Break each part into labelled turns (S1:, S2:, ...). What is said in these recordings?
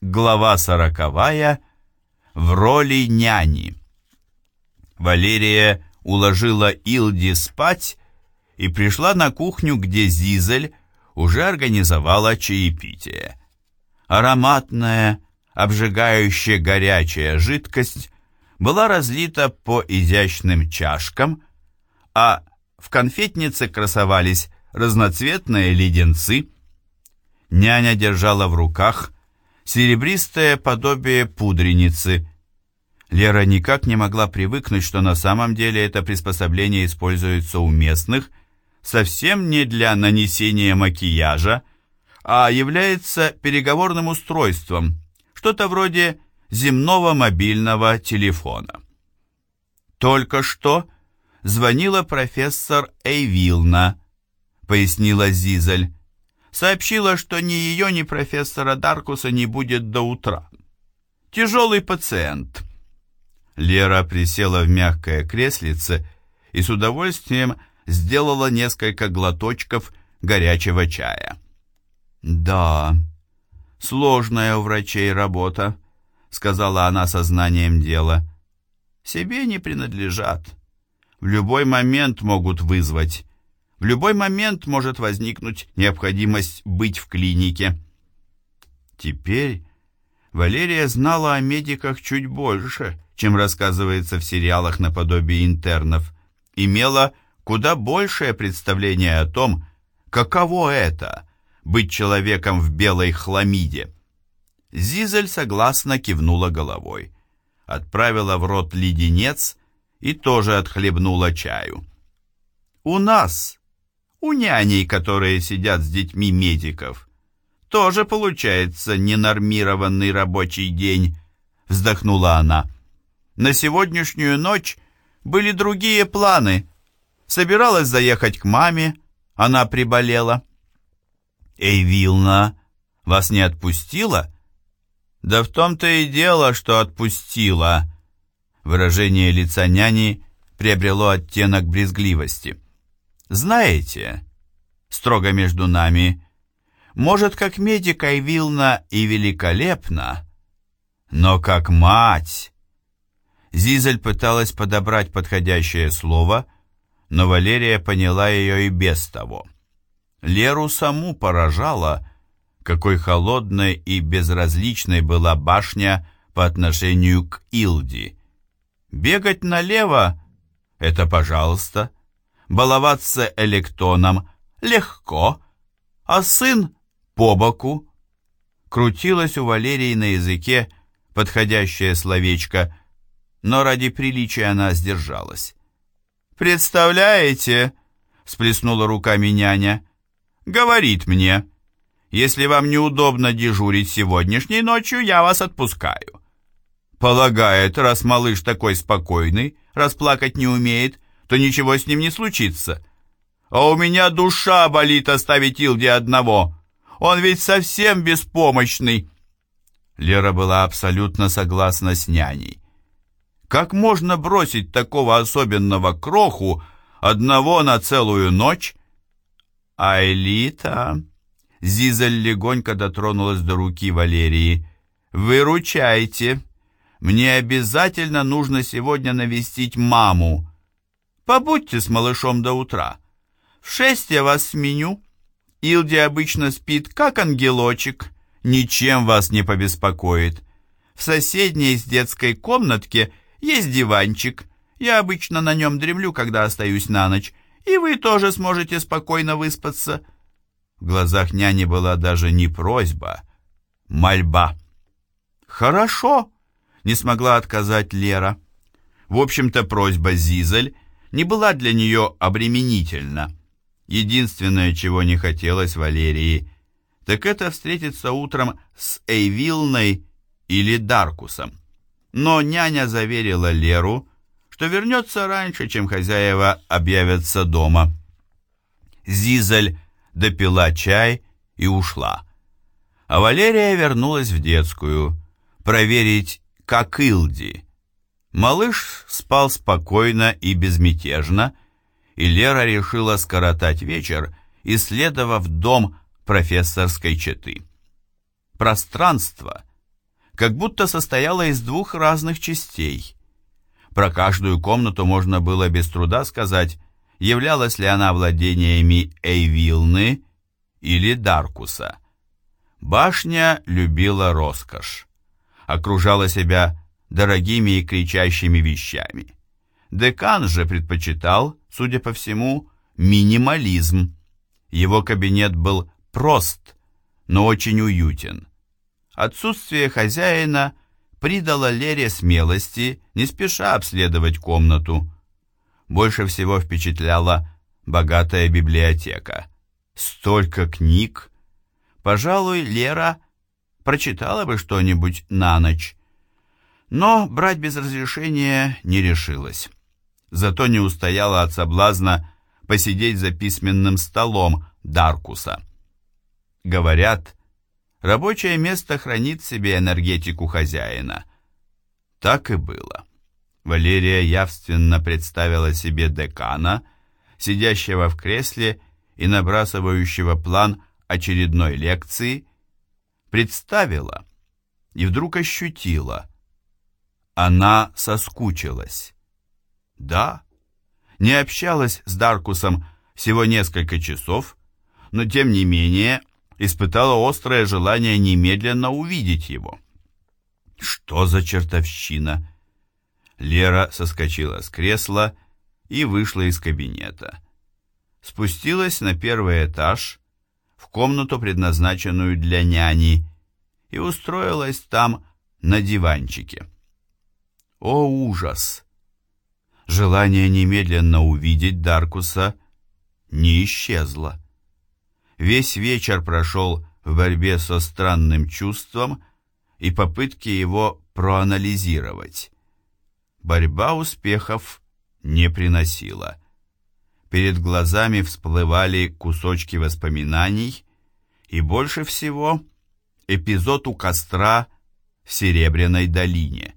S1: Глава сороковая. В роли няни. Валерия уложила Илди спать и пришла на кухню, где Зизель уже организовала чаепитие. Ароматная, обжигающая горячая жидкость была разлита по изящным чашкам, а в конфетнице красовались разноцветные леденцы. Няня держала в руках серебристое подобие пудреницы. Лера никак не могла привыкнуть, что на самом деле это приспособление используется у местных совсем не для нанесения макияжа, а является переговорным устройством, что-то вроде земного мобильного телефона. Только что звонила профессор Эйвилна, пояснила Зизель сообщила, что ни ее, ни профессора Даркуса не будет до утра. Тяжелый пациент. Лера присела в мягкое креслице и с удовольствием сделала несколько глоточков горячего чая. «Да, сложная у врачей работа», — сказала она сознанием дела. «Себе не принадлежат. В любой момент могут вызвать. В любой момент может возникнуть необходимость быть в клинике. Теперь Валерия знала о медиках чуть больше, чем рассказывается в сериалах наподобие интернов, имела куда большее представление о том, каково это — быть человеком в белой хламиде. Зизель согласно кивнула головой, отправила в рот леденец и тоже отхлебнула чаю. «У нас у няней, которые сидят с детьми медиков. Тоже получается ненормированный рабочий день, вздохнула она. На сегодняшнюю ночь были другие планы. Собиралась заехать к маме, она приболела. Эй, Вилна, вас не отпустила? Да в том-то и дело, что отпустила. Выражение лица няни приобрело оттенок брезгливости. Знаете, строго между нами, может, как медика и Вилна и великолепна, но как мать... Зизель пыталась подобрать подходящее слово, но Валерия поняла ее и без того. Леру саму поражала, какой холодной и безразличной была башня по отношению к Илди. Бегать налево — это пожалуйста, баловаться электоном легко, а сын по боку. Крутилось у Валерии на языке подходящее словечко, но ради приличия она сдержалась. «Представляете?» — сплеснула руками няня. «Говорит мне, если вам неудобно дежурить сегодняшней ночью, я вас отпускаю». Полагает, раз малыш такой спокойный, расплакать не умеет, то ничего с ним не случится. А у меня душа болит оставить Илди одного. Он ведь совсем беспомощный. Лера была абсолютно согласна с няней. Как можно бросить такого особенного кроху одного на целую ночь? Айлита... Зизель легонько дотронулась до руки Валерии. «Выручайте! Мне обязательно нужно сегодня навестить маму. Побудьте с малышом до утра. В шесть я вас сменю. Илди обычно спит, как ангелочек. Ничем вас не побеспокоит. В соседней с детской комнатке есть диванчик. Я обычно на нем дремлю, когда остаюсь на ночь. И вы тоже сможете спокойно выспаться. В глазах няни была даже не просьба, мольба. «Хорошо», — не смогла отказать Лера. В общем-то, просьба Зизель — не была для нее обременительна. Единственное, чего не хотелось Валерии, так это встретиться утром с Эйвилной или Даркусом. Но няня заверила Леру, что вернется раньше, чем хозяева объявятся дома. Зизель допила чай и ушла. А Валерия вернулась в детскую, проверить, как Илди – Малыш спал спокойно и безмятежно, и Лера решила скоротать вечер, исследовав дом профессорской четы. Пространство как будто состояла из двух разных частей. Про каждую комнату можно было без труда сказать, являлась ли она владениями Эйвилны или Даркуса. Башня любила роскошь, окружала себя дорогими и кричащими вещами. Декан же предпочитал, судя по всему, минимализм. Его кабинет был прост, но очень уютен. Отсутствие хозяина придало Лере смелости не спеша обследовать комнату. Больше всего впечатляла богатая библиотека. Столько книг! Пожалуй, Лера прочитала бы что-нибудь на ночь. Но брать без разрешения не решилась. Зато не устояла от соблазна посидеть за письменным столом Даркуса. Говорят, рабочее место хранит в себе энергетику хозяина. Так и было. Валерия явственно представила себе декана, сидящего в кресле и набрасывающего план очередной лекции, представила и вдруг ощутила. Она соскучилась. Да, не общалась с Даркусом всего несколько часов, но тем не менее испытала острое желание немедленно увидеть его. Что за чертовщина? Лера соскочила с кресла и вышла из кабинета. Спустилась на первый этаж, в комнату, предназначенную для няни, и устроилась там на диванчике. О, ужас! Желание немедленно увидеть Даркуса не исчезло. Весь вечер прошел в борьбе со странным чувством и попытке его проанализировать. Борьба успехов не приносила. Перед глазами всплывали кусочки воспоминаний, и больше всего эпизод у костра в Серебряной долине.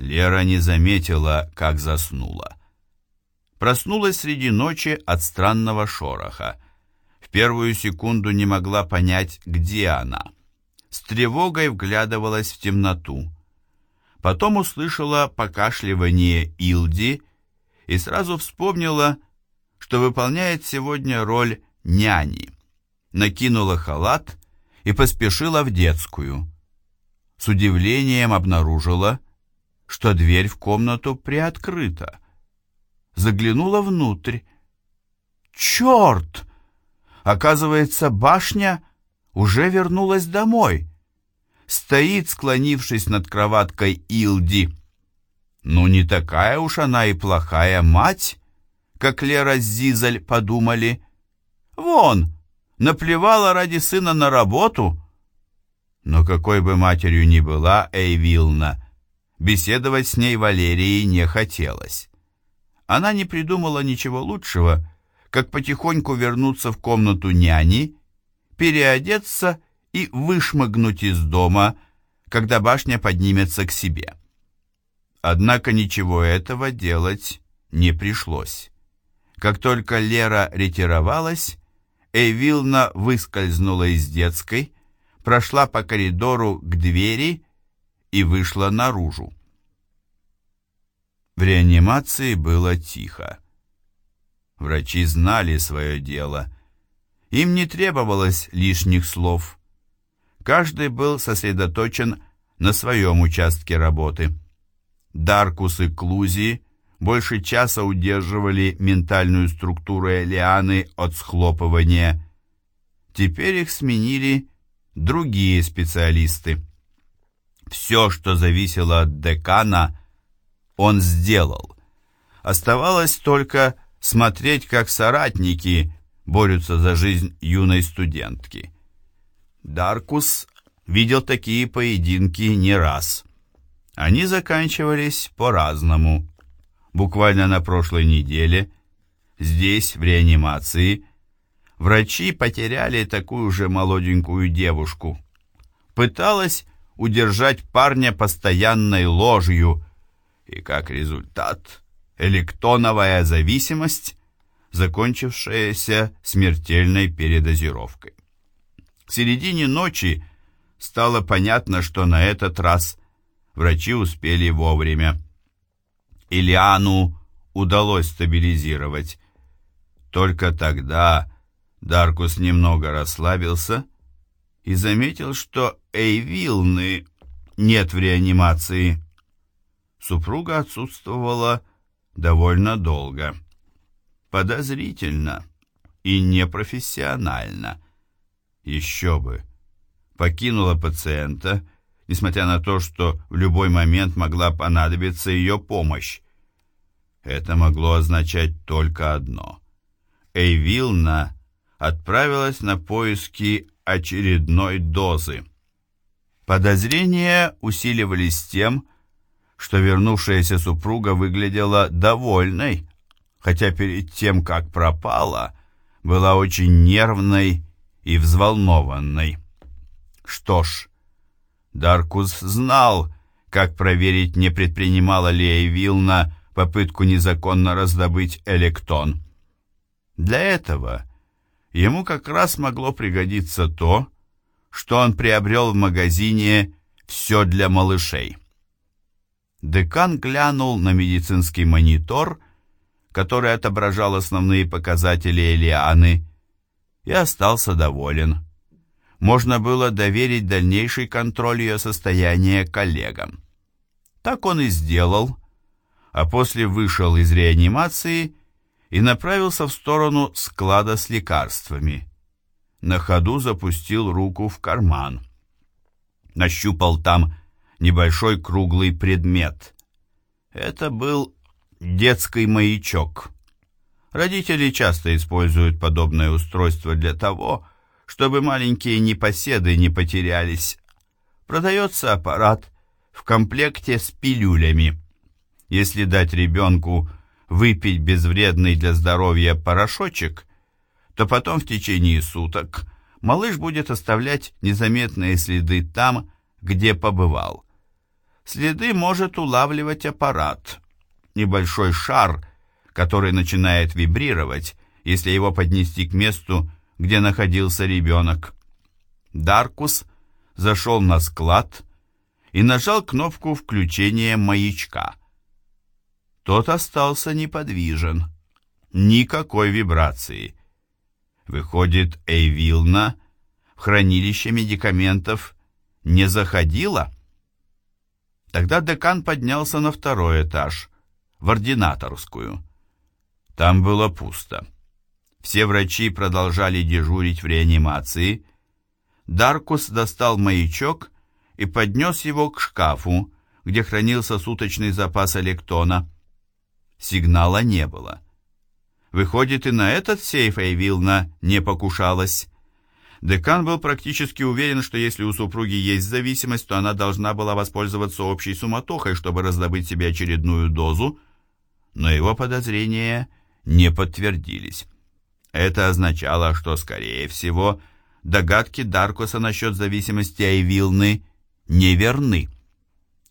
S1: Лера не заметила, как заснула. Проснулась среди ночи от странного шороха. В первую секунду не могла понять, где она. С тревогой вглядывалась в темноту. Потом услышала покашливание Илди и сразу вспомнила, что выполняет сегодня роль няни. Накинула халат и поспешила в детскую. С удивлением обнаружила, что дверь в комнату приоткрыта. Заглянула внутрь. «Черт! Оказывается, башня уже вернулась домой. Стоит, склонившись над кроваткой Илди. Ну, не такая уж она и плохая мать, как Лера с Зизель подумали. Вон, наплевала ради сына на работу. Но какой бы матерью ни была Эйвилна, Беседовать с ней Валерии не хотелось. Она не придумала ничего лучшего, как потихоньку вернуться в комнату няни, переодеться и вышмыгнуть из дома, когда башня поднимется к себе. Однако ничего этого делать не пришлось. Как только Лера ретировалась, Эйвилна выскользнула из детской, прошла по коридору к двери и вышла наружу. В реанимации было тихо. Врачи знали свое дело. Им не требовалось лишних слов. Каждый был сосредоточен на своем участке работы. Даркус и Клузи больше часа удерживали ментальную структуру Элианы от схлопывания. Теперь их сменили другие специалисты. Все, что зависело от декана, он сделал. Оставалось только смотреть, как соратники борются за жизнь юной студентки. Даркус видел такие поединки не раз. Они заканчивались по-разному. Буквально на прошлой неделе здесь, в реанимации, врачи потеряли такую же молоденькую девушку. Пыталась удержать парня постоянной ложью, и как результат электоновая зависимость, закончившаяся смертельной передозировкой. К середине ночи стало понятно, что на этот раз врачи успели вовремя. Ильяну удалось стабилизировать. Только тогда Даркус немного расслабился и заметил, что Эйвилны нет в реанимации. Супруга отсутствовала довольно долго. Подозрительно и непрофессионально. Еще бы. Покинула пациента, несмотря на то, что в любой момент могла понадобиться ее помощь. Это могло означать только одно. Эйвилна отправилась на поиски очередной дозы. Подозрения усиливались тем, что вернувшаяся супруга выглядела довольной, хотя перед тем, как пропала, была очень нервной и взволнованной. Что ж, Даркус знал, как проверить, не предпринимала ли Эйвилна попытку незаконно раздобыть электон. Для этого ему как раз могло пригодиться то, что он приобрел в магазине «Все для малышей». Декан глянул на медицинский монитор, который отображал основные показатели Элианы, и остался доволен. Можно было доверить дальнейший контроль ее состояния коллегам. Так он и сделал, а после вышел из реанимации и направился в сторону склада с лекарствами. На ходу запустил руку в карман. Нащупал там небольшой круглый предмет. Это был детский маячок. Родители часто используют подобное устройство для того, чтобы маленькие непоседы не потерялись. Продается аппарат в комплекте с пилюлями. Если дать ребенку выпить безвредный для здоровья порошочек, то потом в течение суток малыш будет оставлять незаметные следы там, где побывал. Следы может улавливать аппарат. Небольшой шар, который начинает вибрировать, если его поднести к месту, где находился ребенок. Даркус зашел на склад и нажал кнопку включения маячка. Тот остался неподвижен. Никакой вибрации. Выходит, Эйвилна в хранилище медикаментов не заходила? Тогда декан поднялся на второй этаж, в ординаторскую. Там было пусто. Все врачи продолжали дежурить в реанимации. Даркус достал маячок и поднес его к шкафу, где хранился суточный запас электона. Сигнала не было. Выходит, и на этот сейф Эйвилна не покушалась. Декан был практически уверен, что если у супруги есть зависимость, то она должна была воспользоваться общей суматохой, чтобы раздобыть себе очередную дозу, но его подозрения не подтвердились. Это означало, что, скорее всего, догадки Даркоса насчет зависимости Айвилны неверны.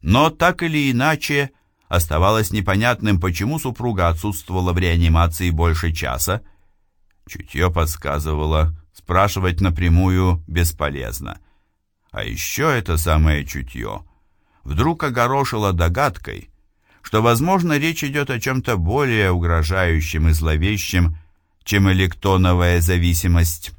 S1: Но так или иначе, Оставалось непонятным, почему супруга отсутствовала в реанимации больше часа. Чутье подсказывало, спрашивать напрямую бесполезно. А еще это самое чутье вдруг огорошило догадкой, что, возможно, речь идет о чем-то более угрожающем и зловещем, чем электоновая зависимость.